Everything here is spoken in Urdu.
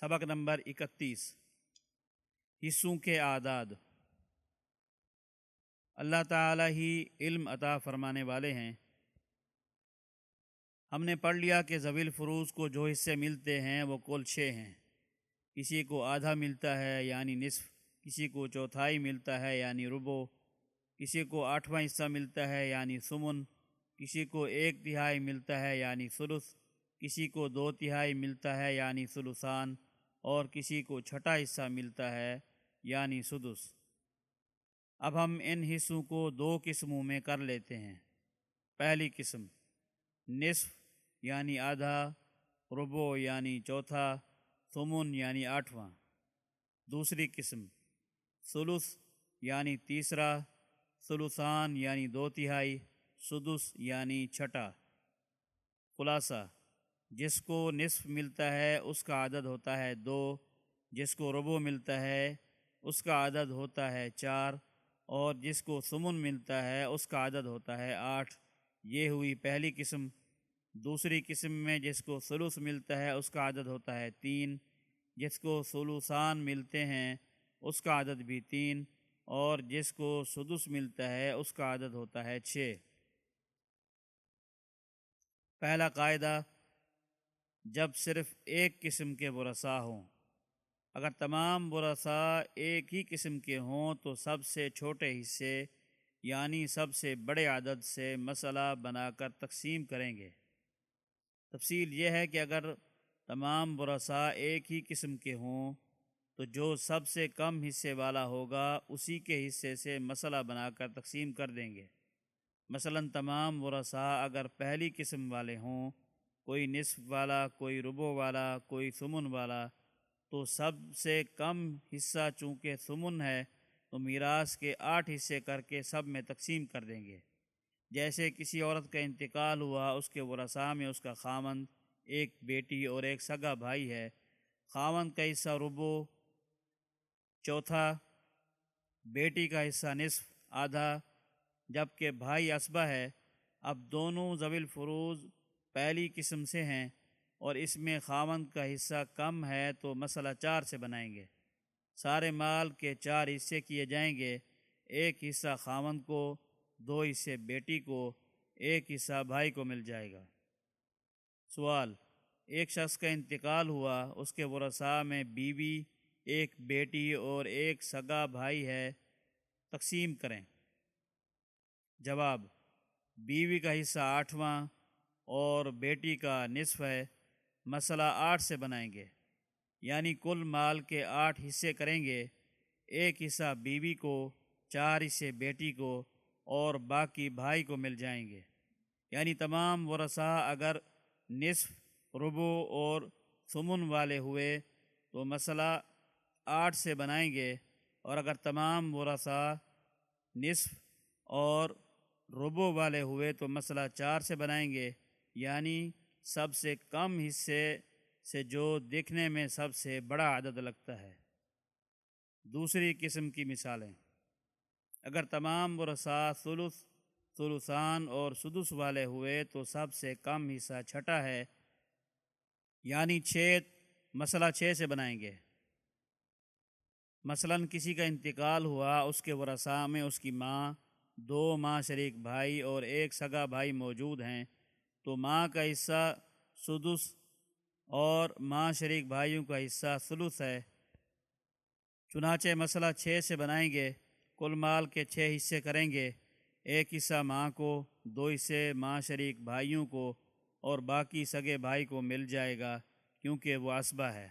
سبق نمبر اکتیس۔ حصوں کے اعداد۔ اللہ تعالی ہی علم عطا فرمانے والے ہیں۔ ہم نے پڑھ لیا کہ زویل فروز کو جو حصے ملتے ہیں وہ کل چھ ہیں۔ کسی کو آدھا ملتا ہے یعنی نصف، کسی کو چوتھائی ملتا ہے یعنی ربو کسی کو آٹھواں حصہ ملتا ہے یعنی سمن۔ کسی کو ایک تہائی ملتا ہے یعنی ثلث۔ کسی کو دو تہائی ملتا ہے یعنی ثلثان۔ اور کسی کو چھٹا حصہ ملتا ہے یعنی سدس۔ اب ہم ان حصوں کو دو قسموں میں کر لیتے ہیں۔ پہلی قسم، نصف یعنی آدھا ربو یعنی چوتھا، ثمن یعنی آٹھواں۔ دوسری قسم، ثلث یعنی تیسرا، ثلثان یعنی دو تہائی، سدس یعنی چھٹا۔ خلاصہ جس کو نصف ملتا ہے، اس کا عدد ہوتا ہے دو۔ جس کو ربو ملتا ہے، اس کا عدد ہوتا ہے چار۔ اور جس کو سمن ملتا ہے، اس کا عدد ہوتا ہے آٹھ۔ یہ ہوئی پہلی قسم۔ دوسری قسم میں جس کو سلوس ملتا ہے، اس کا عدد ہوتا ہے تین۔ جس کو سلوسان ملتے ہیں، اس کا عدد بھی تین۔ اور جس کو سدس ملتا ہے، اس کا عدد ہوتا ہے چھ۔ پہلا قاعدہ جب صرف ایک قسم کے برسا ہوں۔ اگر تمام برسا ایک ہی قسم کے ہوں تو سب سے چھوٹے حصے یعنی سب سے بڑے عدد سے مسئلہ بنا کر تقسیم کریں گے۔ تفصیل یہ ہے کہ اگر تمام برسا ایک ہی قسم کے ہوں تو جو سب سے کم حصے والا ہوگا، اسی کے حصے سے مسئلہ بنا کر تقسیم کر دیں گے۔ مثلا تمام ورثاء اگر پہلی قسم والے ہوں کوئی نصف والا، کوئی ربو والا، کوئی سمن والا، تو سب سے کم حصہ چونکہ سمن ہے، تو میراث کے آٹھ حصے کر کے سب میں تقسیم کر دیں گے۔ جیسے کسی عورت کا انتقال ہوا، اس کے ورثاء میں اس کا خامند ایک بیٹی اور ایک سگا بھائی ہے۔ خامند کا حصہ ربو چوتھا بیٹی کا حصہ نصف، آدھا، جبکہ بھائی اسبہ ہے۔ اب دونوں زویل فروز پہلی قسم سے ہیں اور اس میں خاوند کا حصہ کم ہے تو مسئلہ چار سے بنائیں گے۔ سارے مال کے چار حصے کیے جائیں گے، ایک حصہ خاوند کو، دو حصے بیٹی کو، ایک حصہ بھائی کو مل جائے گا۔ سوال، ایک شخص کا انتقال ہوا، اس کے ورثاء میں بیوی، ایک بیٹی اور ایک سگا بھائی ہے، تقسیم کریں۔ جواب، بیوی کا حصہ آٹھواں اور بیٹی کا نصف ہے، مسئلہ آٹھ سے بنائیں گے۔ یعنی کل مال کے آٹھ حصے کریں گے، ایک حصہ بیوی کو، چار حصے بیٹی کو اور باقی بھائی کو مل جائیں گے۔ یعنی تمام ورثاء اگر نصف ربو اور سمن والے ہوئے تو مسئلہ آٹھ سے بنائیں گے۔ اور اگر تمام ورثاء نصف اور ربو والے ہوئے تو مسئلہ چار سے بنائیں گے۔ یعنی سب سے کم حصے سے جو دیکھنے میں سب سے بڑا عدد لگتا ہے۔ دوسری قسم کی مثالیں۔ اگر تمام برسا ثلث، ثلثان اور سدس والے ہوئے تو سب سے کم حصہ چھٹا ہے۔ یعنی چھ مسئلہ چھ سے بنائیں گے۔ مثلا کسی کا انتقال ہوا، اس کے ورثاء میں اس کی ماں، دو ماں شریک بھائی اور ایک سگا بھائی موجود ہیں۔ تو ماں کا حصہ سدس اور ماں شریک بھائیوں کا حصہ سلوس ہے۔ چنانچہ مسئلہ چھ سے بنائیں گے، کل مال کے چھ حصے کریں گے۔ ایک حصہ ماں کو، دو حصے ماں شریک بھائیوں کو اور باقی سگے بھائی کو مل جائے گا کیونکہ وہ اسبہ ہے۔